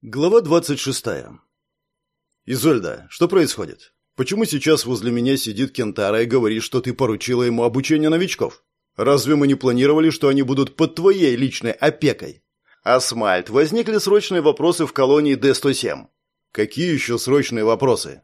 Глава 26. Изольда, что происходит? Почему сейчас возле меня сидит Кентара и говорит, что ты поручила ему обучение новичков? Разве мы не планировали, что они будут под твоей личной опекой? Асмальт, возникли срочные вопросы в колонии Д-107. Какие еще срочные вопросы?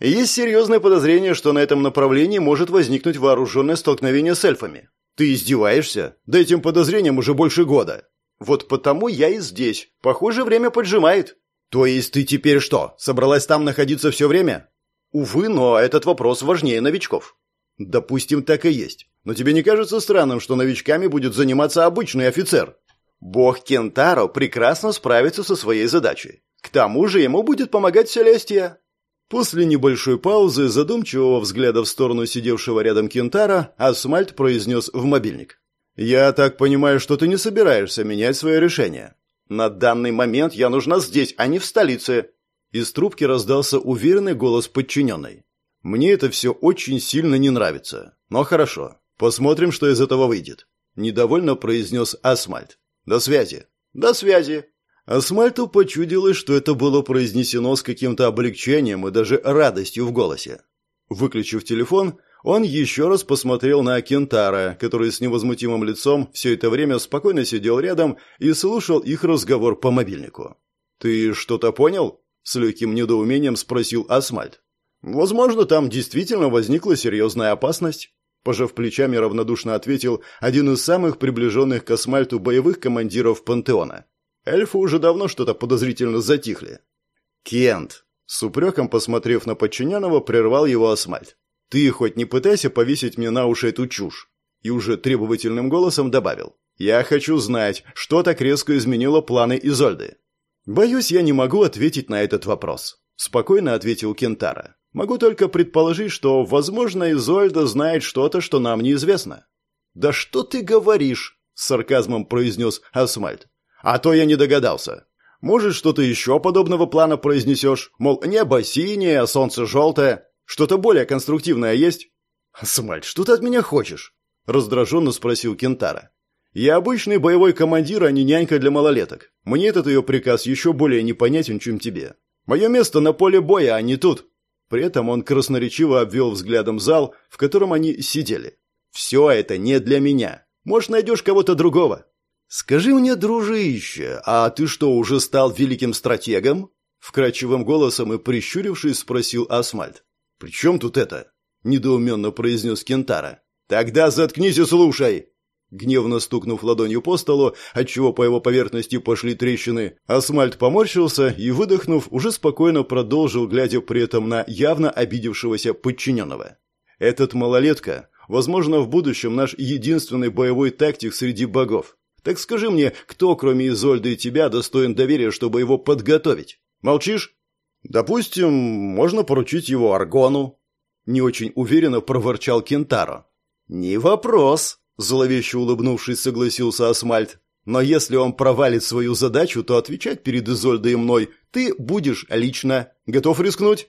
Есть серьезное подозрение, что на этом направлении может возникнуть вооруженное столкновение с эльфами. Ты издеваешься? Да этим подозрениям уже больше года. Вот потому я и здесь. Похоже, время поджимает. То есть ты теперь что, собралась там находиться все время? Увы, но этот вопрос важнее новичков. Допустим, так и есть. Но тебе не кажется странным, что новичками будет заниматься обычный офицер? Бог Кентаро прекрасно справится со своей задачей. К тому же ему будет помогать Селестия. После небольшой паузы, задумчивого взгляда в сторону сидевшего рядом Кентара, Асмальт произнес в мобильник. «Я так понимаю, что ты не собираешься менять свое решение. На данный момент я нужна здесь, а не в столице». Из трубки раздался уверенный голос подчиненной. «Мне это все очень сильно не нравится. Но хорошо. Посмотрим, что из этого выйдет», – недовольно произнес Асмальт. «До связи». «До связи». Асмальту почудилось, что это было произнесено с каким-то облегчением и даже радостью в голосе. Выключив телефон, он еще раз посмотрел на Кентара, который с невозмутимым лицом все это время спокойно сидел рядом и слушал их разговор по мобильнику. «Ты что-то понял?» – с легким недоумением спросил Асмальт. «Возможно, там действительно возникла серьезная опасность», – пожав плечами, равнодушно ответил один из самых приближенных к Асмальту боевых командиров Пантеона. Эльфы уже давно что-то подозрительно затихли. «Кент!» – с упреком посмотрев на подчиненного, прервал его Асмальт. «Ты хоть не пытайся повесить мне на уши эту чушь!» И уже требовательным голосом добавил. «Я хочу знать, что так резко изменило планы Изольды». «Боюсь, я не могу ответить на этот вопрос», – спокойно ответил Кентара. «Могу только предположить, что, возможно, Изольда знает что-то, что нам неизвестно». «Да что ты говоришь?» – с сарказмом произнес Асмальт. «А то я не догадался. Может, что-то еще подобного плана произнесешь? Мол, небо синее, солнце желтое. Что-то более конструктивное есть?» «Смальт, что ты от меня хочешь?» – раздраженно спросил Кентара. «Я обычный боевой командир, а не нянька для малолеток. Мне этот ее приказ еще более непонятен, чем тебе. Мое место на поле боя, а не тут». При этом он красноречиво обвел взглядом зал, в котором они сидели. «Все это не для меня. Может, найдешь кого-то другого». «Скажи мне, дружище, а ты что, уже стал великим стратегом?» Вкрадчивым голосом и прищурившись спросил Асмальт. «При чем тут это?» – недоуменно произнес Кентара. «Тогда заткнись и слушай!» Гневно стукнув ладонью по столу, отчего по его поверхности пошли трещины, Асмальт поморщился и, выдохнув, уже спокойно продолжил, глядя при этом на явно обидевшегося подчиненного. «Этот малолетка, возможно, в будущем наш единственный боевой тактик среди богов. Так скажи мне, кто, кроме Изольды и тебя, достоин доверия, чтобы его подготовить? Молчишь?» «Допустим, можно поручить его Аргону», — не очень уверенно проворчал Кентаро. «Не вопрос», — зловеще улыбнувшись, согласился Асмальт. «Но если он провалит свою задачу, то отвечать перед Изольдой и мной ты будешь лично. Готов рискнуть?»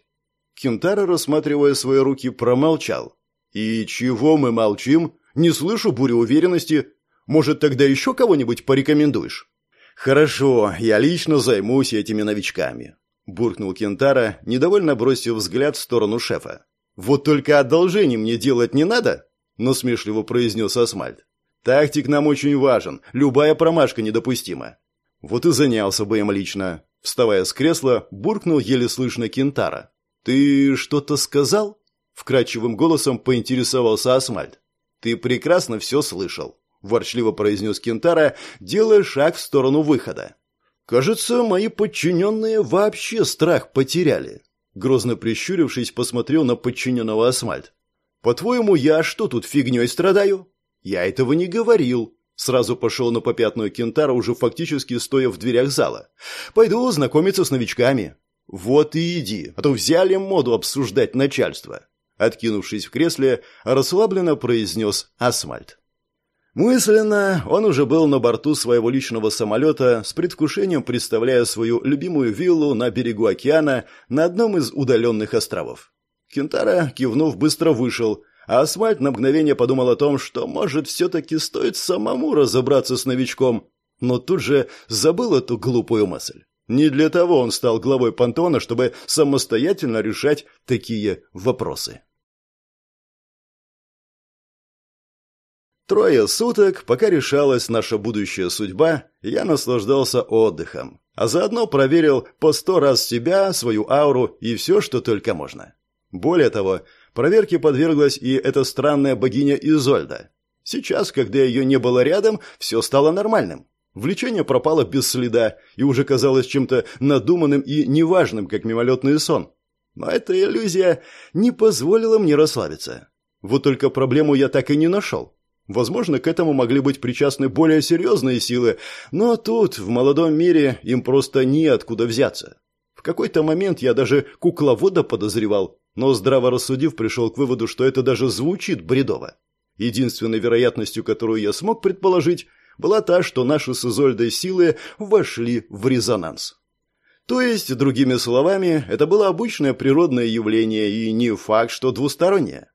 Кентаро, рассматривая свои руки, промолчал. «И чего мы молчим? Не слышу бурю уверенности. Может, тогда еще кого-нибудь порекомендуешь?» «Хорошо, я лично займусь этими новичками. – буркнул Кентара, недовольно бросив взгляд в сторону шефа. «Вот только одолжений мне делать не надо?» – насмешливо произнес Асмальт. «Тактик нам очень важен, любая промашка недопустима». «Вот и занялся бы им лично». Вставая с кресла, буркнул еле слышно Кентара. «Ты что-то сказал?» – вкрадчивым голосом поинтересовался Асмальт. «Ты прекрасно все слышал», – ворчливо произнес Кентара, делая шаг в сторону выхода. «Кажется, мои подчиненные вообще страх потеряли». Грозно прищурившись, посмотрел на подчиненного Асмальт. «По-твоему, я что тут фигней страдаю?» «Я этого не говорил». Сразу пошел на попятную Кентара, уже фактически стоя в дверях зала. «Пойду знакомиться с новичками». «Вот и иди, а то взяли моду обсуждать начальство». Откинувшись в кресле, расслабленно произнес Асмальт. Мысленно он уже был на борту своего личного самолета, с предвкушением представляя свою любимую виллу на берегу океана на одном из удаленных островов. Кентара, кивнув, быстро вышел, а Асфальт на мгновение подумал о том, что, может, все-таки стоит самому разобраться с новичком, но тут же забыл эту глупую мысль. Не для того он стал главой пантеона, чтобы самостоятельно решать такие вопросы. Трое суток, пока решалась наша будущая судьба, я наслаждался отдыхом, а заодно проверил по сто раз себя, свою ауру и все, что только можно. Более того, проверке подверглась и эта странная богиня Изольда. Сейчас, когда ее не было рядом, все стало нормальным. Влечение пропало без следа и уже казалось чем-то надуманным и неважным, как мимолетный сон. Но эта иллюзия не позволила мне расслабиться. Вот только проблему я так и не нашел. Возможно, к этому могли быть причастны более серьезные силы, но тут, в молодом мире, им просто неоткуда взяться. В какой-то момент я даже кукловода подозревал, но здраво рассудив, пришел к выводу, что это даже звучит бредово. Единственной вероятностью, которую я смог предположить, была та, что наши с Изольдой силы вошли в резонанс. То есть, другими словами, это было обычное природное явление и не факт, что двустороннее.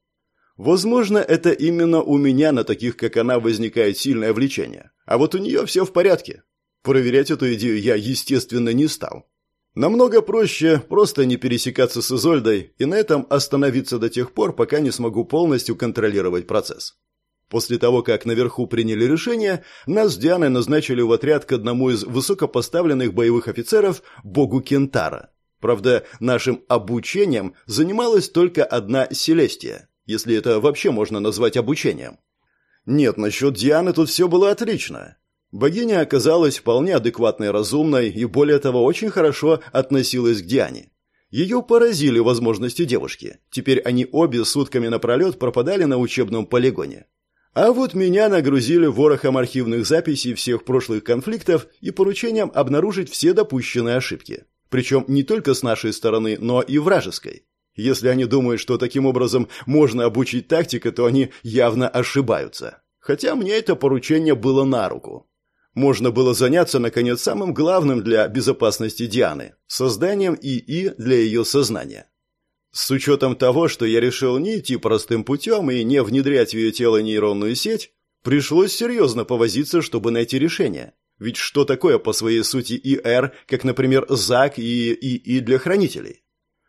Возможно, это именно у меня на таких, как она, возникает сильное влечение. А вот у нее все в порядке. Проверять эту идею я, естественно, не стал. Намного проще просто не пересекаться с Изольдой и на этом остановиться до тех пор, пока не смогу полностью контролировать процесс. После того, как наверху приняли решение, нас с Дианой назначили в отряд к одному из высокопоставленных боевых офицеров, богу Кентара. Правда, нашим обучением занималась только одна Селестия если это вообще можно назвать обучением. Нет, насчет Дианы тут все было отлично. Богиня оказалась вполне адекватной, разумной и, более того, очень хорошо относилась к Диане. Ее поразили возможности девушки. Теперь они обе сутками напролет пропадали на учебном полигоне. А вот меня нагрузили ворохом архивных записей всех прошлых конфликтов и поручением обнаружить все допущенные ошибки. Причем не только с нашей стороны, но и вражеской. Если они думают, что таким образом можно обучить тактика, то они явно ошибаются. Хотя мне это поручение было на руку. Можно было заняться, наконец, самым главным для безопасности Дианы – созданием ИИ для ее сознания. С учетом того, что я решил не идти простым путем и не внедрять в ее тело нейронную сеть, пришлось серьезно повозиться, чтобы найти решение. Ведь что такое по своей сути ИР, как, например, ЗАК и ИИ для хранителей?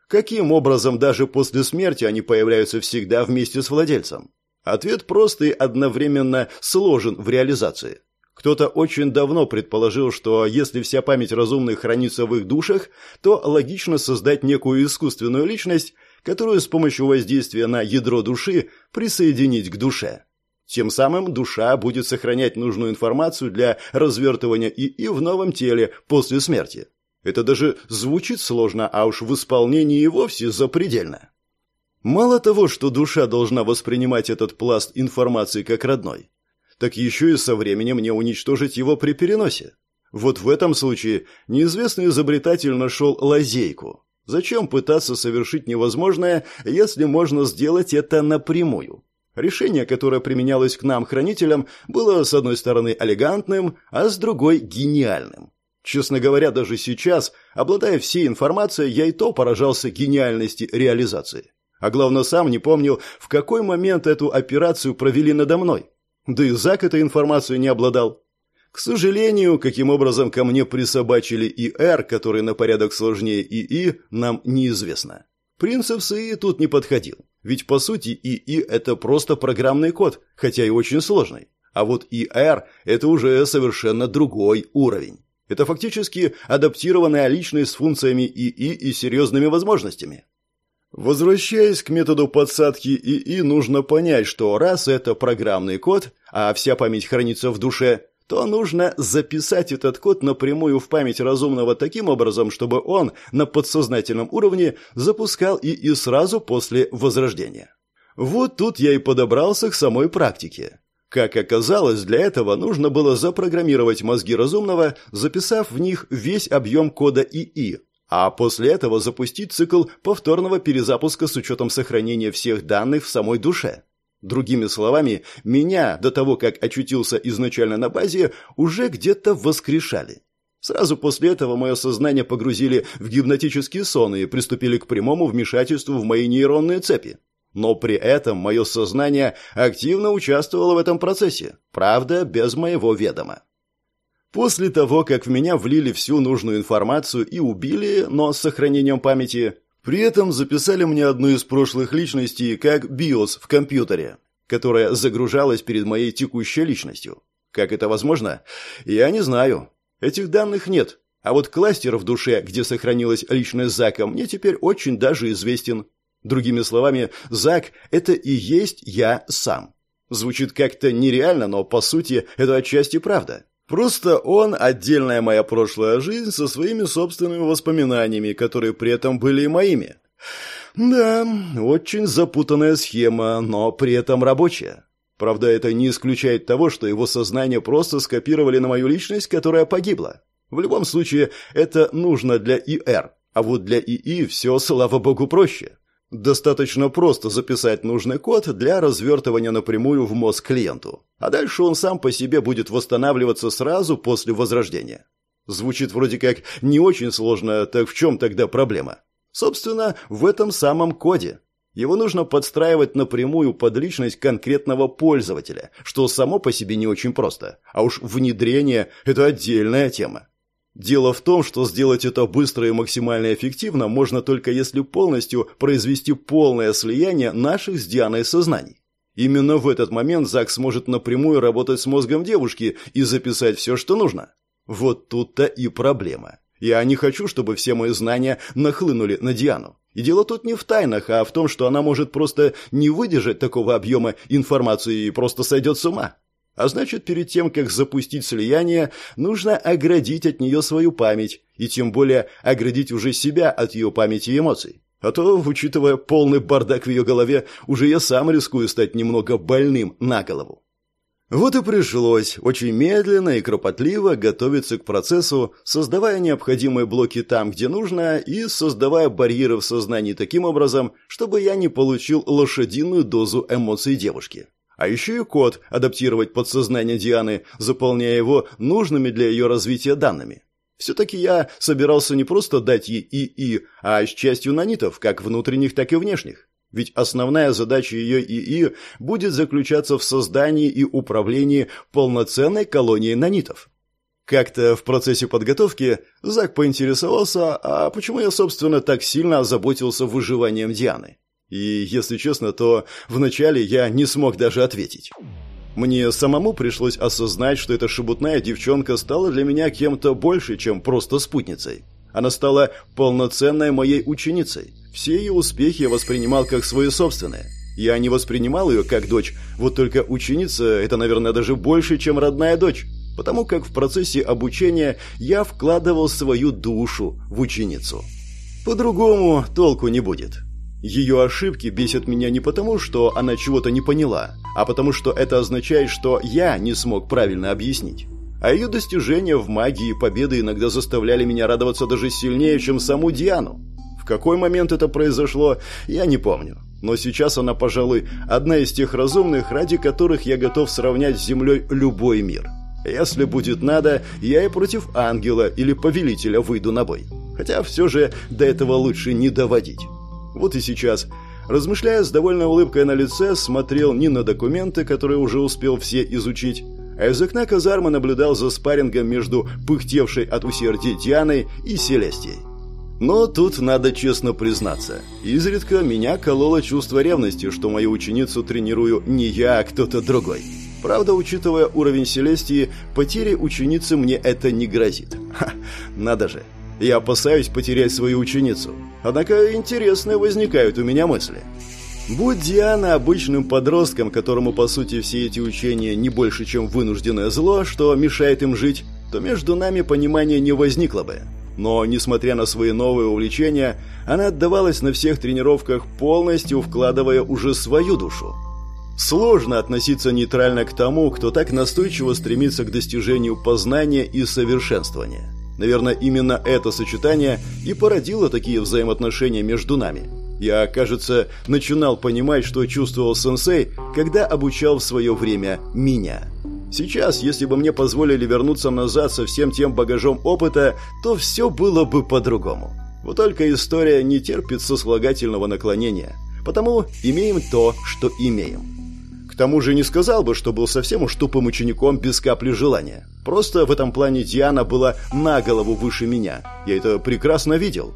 Каким образом даже после смерти они появляются всегда вместе с владельцем? Ответ прост и одновременно сложен в реализации. Кто-то очень давно предположил, что если вся память разумных хранится в их душах, то логично создать некую искусственную личность, которую с помощью воздействия на ядро души присоединить к душе. Тем самым душа будет сохранять нужную информацию для развертывания ИИ в новом теле после смерти. Это даже звучит сложно, а уж в исполнении и вовсе запредельно. Мало того, что душа должна воспринимать этот пласт информации как родной, так еще и со временем не уничтожить его при переносе. Вот в этом случае неизвестный изобретатель нашел лазейку. Зачем пытаться совершить невозможное, если можно сделать это напрямую? Решение, которое применялось к нам, хранителям, было с одной стороны элегантным, а с другой гениальным. Честно говоря, даже сейчас, обладая всей информацией, я и то поражался гениальности реализации. А главное, сам не помнил, в какой момент эту операцию провели надо мной. Да и Зак этой информацию не обладал. К сожалению, каким образом ко мне присобачили ИР, который на порядок сложнее ИИ, нам неизвестно. Принцип с ИИ тут не подходил. Ведь по сути ИИ это просто программный код, хотя и очень сложный. А вот ИР это уже совершенно другой уровень. Это фактически адаптированная личность с функциями ИИ и серьезными возможностями. Возвращаясь к методу подсадки ИИ, нужно понять, что раз это программный код, а вся память хранится в душе, то нужно записать этот код напрямую в память разумного таким образом, чтобы он на подсознательном уровне запускал ИИ сразу после возрождения. Вот тут я и подобрался к самой практике. Как оказалось, для этого нужно было запрограммировать мозги разумного, записав в них весь объем кода ИИ, а после этого запустить цикл повторного перезапуска с учетом сохранения всех данных в самой душе. Другими словами, меня, до того, как очутился изначально на базе, уже где-то воскрешали. Сразу после этого мое сознание погрузили в гипнотический сон и приступили к прямому вмешательству в мои нейронные цепи. Но при этом мое сознание активно участвовало в этом процессе, правда, без моего ведома. После того, как в меня влили всю нужную информацию и убили, но с сохранением памяти, при этом записали мне одну из прошлых личностей как BIOS в компьютере, которая загружалась перед моей текущей личностью. Как это возможно? Я не знаю. Этих данных нет. А вот кластер в душе, где сохранилась личность Зака, мне теперь очень даже известен. Другими словами, Зак – это и есть я сам. Звучит как-то нереально, но по сути это отчасти правда. Просто он – отдельная моя прошлая жизнь со своими собственными воспоминаниями, которые при этом были и моими. Да, очень запутанная схема, но при этом рабочая. Правда, это не исключает того, что его сознание просто скопировали на мою личность, которая погибла. В любом случае, это нужно для ИР, а вот для ИИ все, слава богу, проще. Достаточно просто записать нужный код для развертывания напрямую в мозг клиенту. А дальше он сам по себе будет восстанавливаться сразу после возрождения. Звучит вроде как не очень сложно, так в чем тогда проблема? Собственно, в этом самом коде. Его нужно подстраивать напрямую под личность конкретного пользователя, что само по себе не очень просто. А уж внедрение – это отдельная тема. Дело в том, что сделать это быстро и максимально эффективно можно только если полностью произвести полное слияние наших с Дианой сознаний. Именно в этот момент Зак сможет напрямую работать с мозгом девушки и записать все, что нужно. Вот тут-то и проблема. Я не хочу, чтобы все мои знания нахлынули на Диану. И дело тут не в тайнах, а в том, что она может просто не выдержать такого объема информации и просто сойдет с ума. А значит, перед тем, как запустить слияние, нужно оградить от нее свою память, и тем более оградить уже себя от ее памяти и эмоций. А то, учитывая полный бардак в ее голове, уже я сам рискую стать немного больным на голову. Вот и пришлось очень медленно и кропотливо готовиться к процессу, создавая необходимые блоки там, где нужно, и создавая барьеры в сознании таким образом, чтобы я не получил лошадиную дозу эмоций девушки. А еще и код адаптировать под сознание Дианы, заполняя его нужными для ее развития данными. Все-таки я собирался не просто дать ей ИИ, а с частью нанитов, как внутренних, так и внешних. Ведь основная задача ее ИИ будет заключаться в создании и управлении полноценной колонией нанитов. Как-то в процессе подготовки Зак поинтересовался, а почему я, собственно, так сильно озаботился выживанием Дианы. И, если честно, то вначале я не смог даже ответить. Мне самому пришлось осознать, что эта шебутная девчонка стала для меня кем-то больше, чем просто спутницей. Она стала полноценной моей ученицей. Все ее успехи я воспринимал как свои собственные. Я не воспринимал ее как дочь, вот только ученица – это, наверное, даже больше, чем родная дочь, потому как в процессе обучения я вкладывал свою душу в ученицу. По-другому толку не будет. Ее ошибки бесят меня не потому, что она чего-то не поняла, а потому что это означает, что я не смог правильно объяснить. А ее достижения в магии и победы иногда заставляли меня радоваться даже сильнее, чем саму Диану. В какой момент это произошло, я не помню. Но сейчас она, пожалуй, одна из тех разумных, ради которых я готов сравнять с землей любой мир. Если будет надо, я и против ангела или повелителя выйду на бой. Хотя все же до этого лучше не доводить. Вот и сейчас, размышляя с довольной улыбкой на лице, смотрел не на документы, которые уже успел все изучить, а из окна казармы наблюдал за спаррингом между пыхтевшей от усердия Дианой и Селестией. Но тут надо честно признаться. Изредка меня кололо чувство ревности, что мою ученицу тренирую не я, а кто-то другой. Правда, учитывая уровень Селестии, потери ученицы мне это не грозит. Ха, надо же. Я опасаюсь потерять свою ученицу. Однако интересные возникают у меня мысли. Будь Диана обычным подростком, которому, по сути, все эти учения не больше, чем вынужденное зло, что мешает им жить, то между нами понимания не возникло бы. Но, несмотря на свои новые увлечения, она отдавалась на всех тренировках, полностью вкладывая уже свою душу. Сложно относиться нейтрально к тому, кто так настойчиво стремится к достижению познания и совершенствования. Наверное, именно это сочетание и породило такие взаимоотношения между нами. Я, кажется, начинал понимать, что чувствовал сенсей, когда обучал в свое время меня. Сейчас, если бы мне позволили вернуться назад со всем тем багажом опыта, то все было бы по-другому. Вот только история не терпит сослагательного наклонения. Потому имеем то, что имеем. К тому же не сказал бы, что был совсем уж тупым учеником без капли желания. Просто в этом плане Диана была на голову выше меня. Я это прекрасно видел.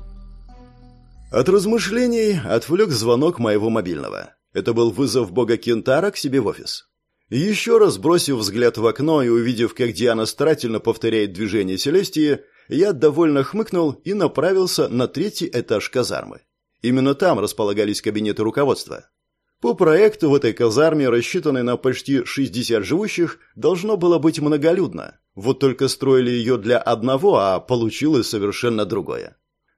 От размышлений отвлек звонок моего мобильного. Это был вызов бога Кентара к себе в офис. Еще раз бросив взгляд в окно и увидев, как Диана старательно повторяет движение Селестии, я довольно хмыкнул и направился на третий этаж казармы. Именно там располагались кабинеты руководства. По проекту в этой казарме, рассчитанной на почти 60 живущих, должно было быть многолюдно. Вот только строили ее для одного, а получилось совершенно другое.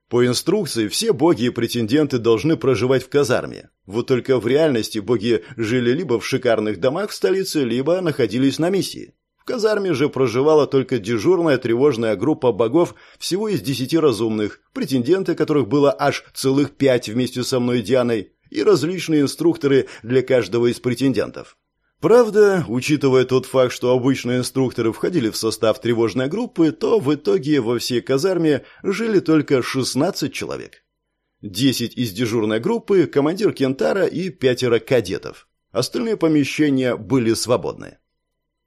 По инструкции все боги и претенденты должны проживать в казарме. Вот только в реальности боги жили либо в шикарных домах в столице, либо находились на миссии. В казарме же проживала только дежурная тревожная группа богов всего из десяти разумных, претенденты которых было аж целых пять вместе со мной и Дианой, и различные инструкторы для каждого из претендентов. Правда, учитывая тот факт, что обычные инструкторы входили в состав тревожной группы, то в итоге во всей казарме жили только 16 человек. 10 из дежурной группы, командир Кентара и пятеро кадетов. Остальные помещения были свободны.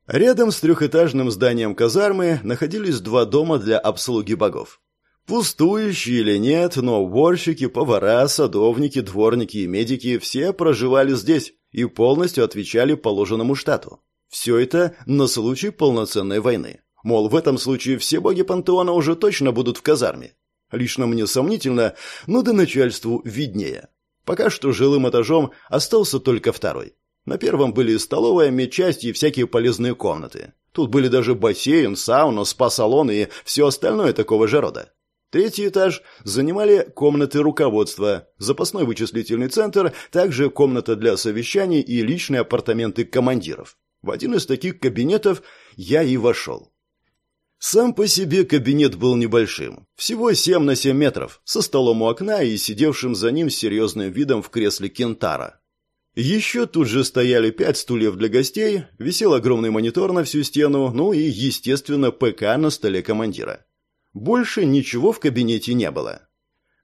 Рядом с трехэтажным зданием казармы находились два дома для обслуги богов. Пустующие или нет, но уборщики, повара, садовники, дворники и медики все проживали здесь и полностью отвечали положенному штату. Все это на случай полноценной войны. Мол, в этом случае все боги пантеона уже точно будут в казарме. Лично мне сомнительно, но до начальству виднее. Пока что жилым этажом остался только второй. На первом были столовая, медчасть и всякие полезные комнаты. Тут были даже бассейн, сауна, спа-салон и все остальное такого же рода. Третий этаж занимали комнаты руководства, запасной вычислительный центр, также комната для совещаний и личные апартаменты командиров. В один из таких кабинетов я и вошел. Сам по себе кабинет был небольшим, всего 7 на 7 метров, со столом у окна и сидевшим за ним с серьезным видом в кресле кентара. Еще тут же стояли пять стульев для гостей, висел огромный монитор на всю стену, ну и, естественно, ПК на столе командира. Больше ничего в кабинете не было.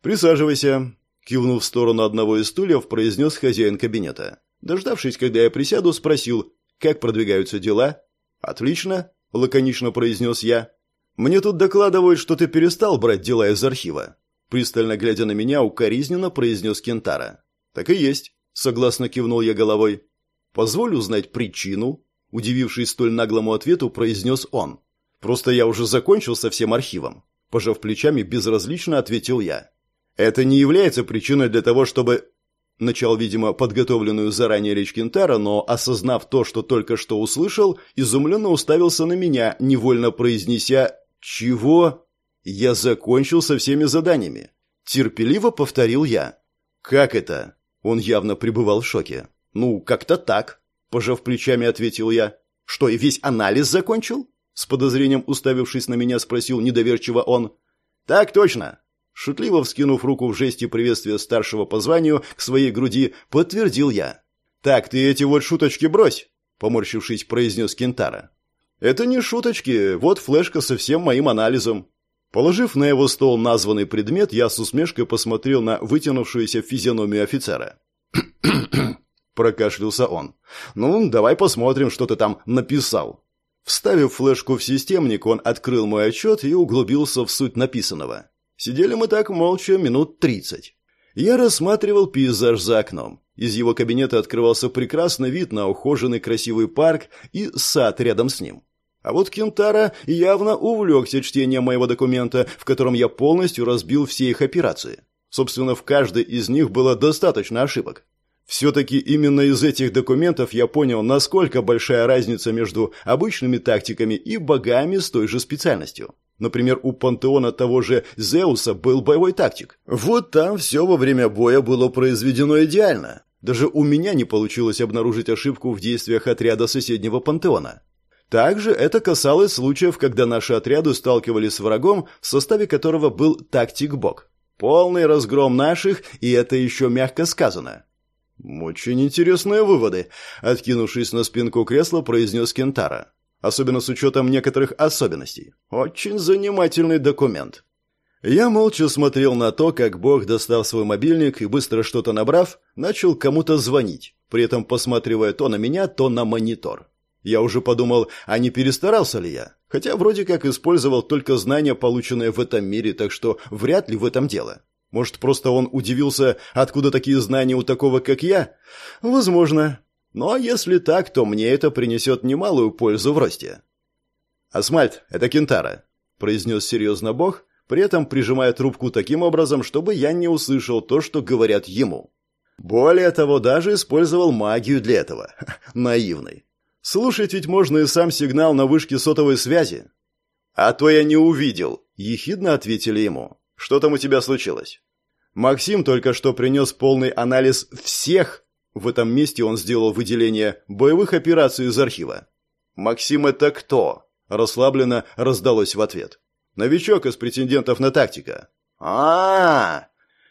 «Присаживайся», – кивнув в сторону одного из стульев, произнес хозяин кабинета. Дождавшись, когда я присяду, спросил, как продвигаются дела. «Отлично», – лаконично произнес я. «Мне тут докладывают, что ты перестал брать дела из архива». Пристально глядя на меня, укоризненно произнес Кентара. «Так и есть», – согласно кивнул я головой. «Позволь узнать причину?» Удивившись столь наглому ответу, произнес он. Просто я уже закончил со всем архивом. Пожав плечами, безразлично ответил я. Это не является причиной для того, чтобы... Начал, видимо, подготовленную заранее речь Кентара, но, осознав то, что только что услышал, изумленно уставился на меня, невольно произнеся «Чего?» «Я закончил со всеми заданиями». Терпеливо повторил я. «Как это?» Он явно пребывал в шоке. «Ну, как-то так», – пожав плечами, ответил я. «Что, и весь анализ закончил?» С подозрением уставившись на меня, спросил недоверчиво он. «Так точно!» Шутливо вскинув руку в жесте приветствия старшего по званию к своей груди, подтвердил я. «Так, ты эти вот шуточки брось!» Поморщившись, произнес Кентара. «Это не шуточки, вот флешка со всем моим анализом». Положив на его стол названный предмет, я с усмешкой посмотрел на вытянувшуюся физиономию офицера. Прокашлялся он. «Ну, давай посмотрим, что ты там написал». Вставив флешку в системник, он открыл мой отчет и углубился в суть написанного. Сидели мы так молча минут тридцать. Я рассматривал пейзаж за окном. Из его кабинета открывался прекрасный вид на ухоженный красивый парк и сад рядом с ним. А вот Кентара явно увлекся чтением моего документа, в котором я полностью разбил все их операции. Собственно, в каждой из них было достаточно ошибок. Все-таки именно из этих документов я понял, насколько большая разница между обычными тактиками и богами с той же специальностью. Например, у пантеона того же Зеуса был боевой тактик. Вот там все во время боя было произведено идеально. Даже у меня не получилось обнаружить ошибку в действиях отряда соседнего пантеона. Также это касалось случаев, когда наши отряды сталкивались с врагом, в составе которого был тактик-бог. Полный разгром наших, и это еще мягко сказано. «Очень интересные выводы», — откинувшись на спинку кресла, произнес Кентара. «Особенно с учетом некоторых особенностей. Очень занимательный документ». Я молча смотрел на то, как Бог, достал свой мобильник и, быстро что-то набрав, начал кому-то звонить, при этом посматривая то на меня, то на монитор. Я уже подумал, а не перестарался ли я? Хотя вроде как использовал только знания, полученные в этом мире, так что вряд ли в этом дело. Может, просто он удивился, откуда такие знания у такого, как я? Возможно. Но если так, то мне это принесет немалую пользу в росте. «Асмальт, это Кентара», — произнес серьезно бог, при этом прижимая трубку таким образом, чтобы я не услышал то, что говорят ему. Более того, даже использовал магию для этого. Наивный. Слушать ведь можно и сам сигнал на вышке сотовой связи. «А то я не увидел», — ехидно ответили ему. «Что там у тебя случилось?» Максим только что принес полный анализ всех. В этом месте он сделал выделение боевых операций из архива. «Максим это кто?» Расслабленно раздалось в ответ. «Новичок из претендентов на тактика». А, -а, а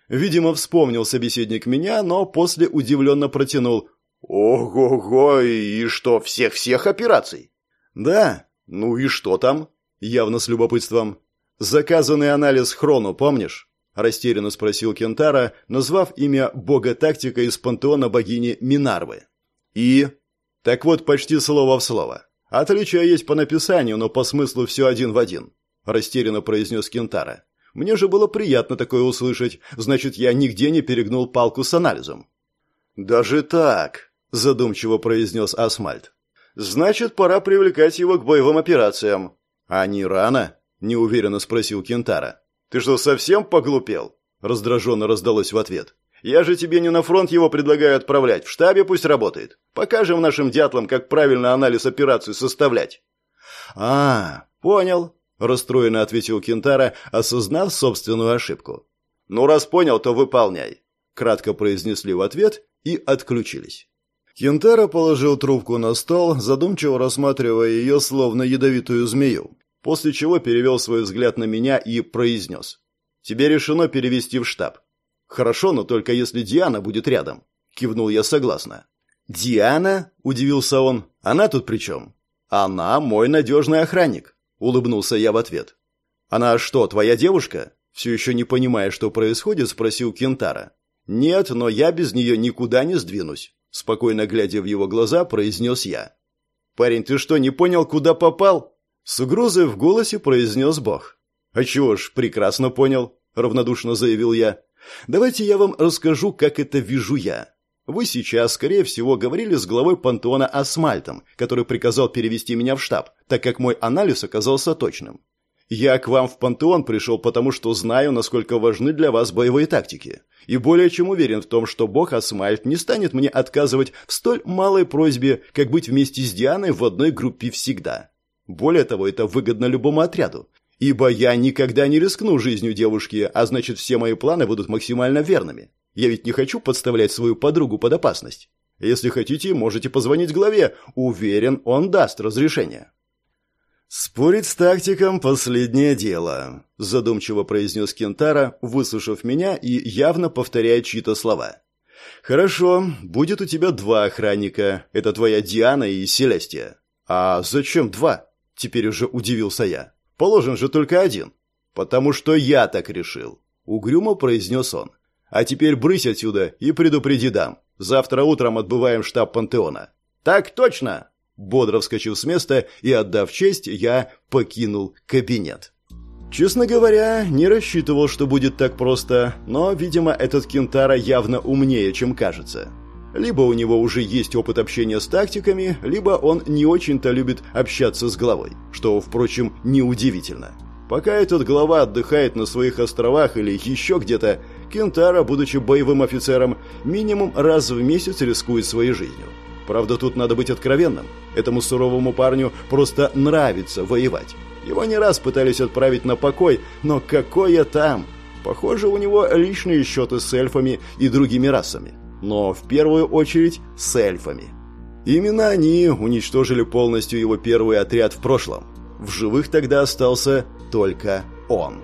Видимо, вспомнил собеседник меня, но после удивленно протянул. «Ого-го, и что, всех-всех операций?» «Да. Ну и что там?» Явно с любопытством. «Заказанный анализ хрону, помнишь?» Растерянно спросил Кентара, назвав имя бога-тактика из пантеона богини Минарвы. «И?» «Так вот, почти слово в слово. Отличия есть по написанию, но по смыслу все один в один», растерянно произнес Кентара. «Мне же было приятно такое услышать, значит, я нигде не перегнул палку с анализом». «Даже так?» – задумчиво произнес Асмальт. «Значит, пора привлекать его к боевым операциям». «А не рано?» – неуверенно спросил Кентара. «Ты что, совсем поглупел?» Раздраженно раздалось в ответ. «Я же тебе не на фронт его предлагаю отправлять. В штабе пусть работает. Покажем нашим дятлам, как правильно анализ операции составлять». «А, понял», – расстроенно ответил Кентара, осознав собственную ошибку. «Ну, раз понял, то выполняй», – кратко произнесли в ответ и отключились. Кентара положил трубку на стол, задумчиво рассматривая ее словно ядовитую змею после чего перевел свой взгляд на меня и произнес. «Тебе решено перевести в штаб». «Хорошо, но только если Диана будет рядом», — кивнул я согласно. «Диана?» — удивился он. «Она тут при чем?» «Она мой надежный охранник», — улыбнулся я в ответ. «Она что, твоя девушка?» Все еще не понимая, что происходит, спросил Кентара. «Нет, но я без нее никуда не сдвинусь», — спокойно глядя в его глаза, произнес я. «Парень, ты что, не понял, куда попал?» С угрозой в голосе произнес Бог. «А чего ж, прекрасно понял», — равнодушно заявил я. «Давайте я вам расскажу, как это вижу я. Вы сейчас, скорее всего, говорили с главой пантеона Асмальтом, который приказал перевести меня в штаб, так как мой анализ оказался точным. Я к вам в пантеон пришел, потому что знаю, насколько важны для вас боевые тактики. И более чем уверен в том, что бог Асмальт не станет мне отказывать в столь малой просьбе, как быть вместе с Дианой в одной группе всегда. Более того, это выгодно любому отряду. Ибо я никогда не рискну жизнью девушки, а значит, все мои планы будут максимально верными. Я ведь не хочу подставлять свою подругу под опасность. Если хотите, можете позвонить главе. Уверен, он даст разрешение. «Спорить с тактиком – последнее дело», – задумчиво произнес Кентара, выслушав меня и явно повторяя чьи-то слова. «Хорошо, будет у тебя два охранника. Это твоя Диана и Селестия». «А зачем два?» Теперь уже удивился я. Положен же только один. Потому что я так решил. Угрюмо произнес он. А теперь брысь отсюда и предупреди дам. Завтра утром отбываем штаб Пантеона. Так точно! Бодро вскочив с места и отдав честь, я покинул кабинет. Честно говоря, не рассчитывал, что будет так просто, но, видимо, этот Кентара явно умнее, чем кажется. Либо у него уже есть опыт общения с тактиками, либо он не очень-то любит общаться с главой, что, впрочем, неудивительно. Пока этот глава отдыхает на своих островах или еще где-то, Кентара, будучи боевым офицером, минимум раз в месяц рискует своей жизнью. Правда, тут надо быть откровенным. Этому суровому парню просто нравится воевать. Его не раз пытались отправить на покой, но какое там? Похоже, у него личные счеты с эльфами и другими расами но в первую очередь с эльфами. Именно они уничтожили полностью его первый отряд в прошлом. В живых тогда остался только он.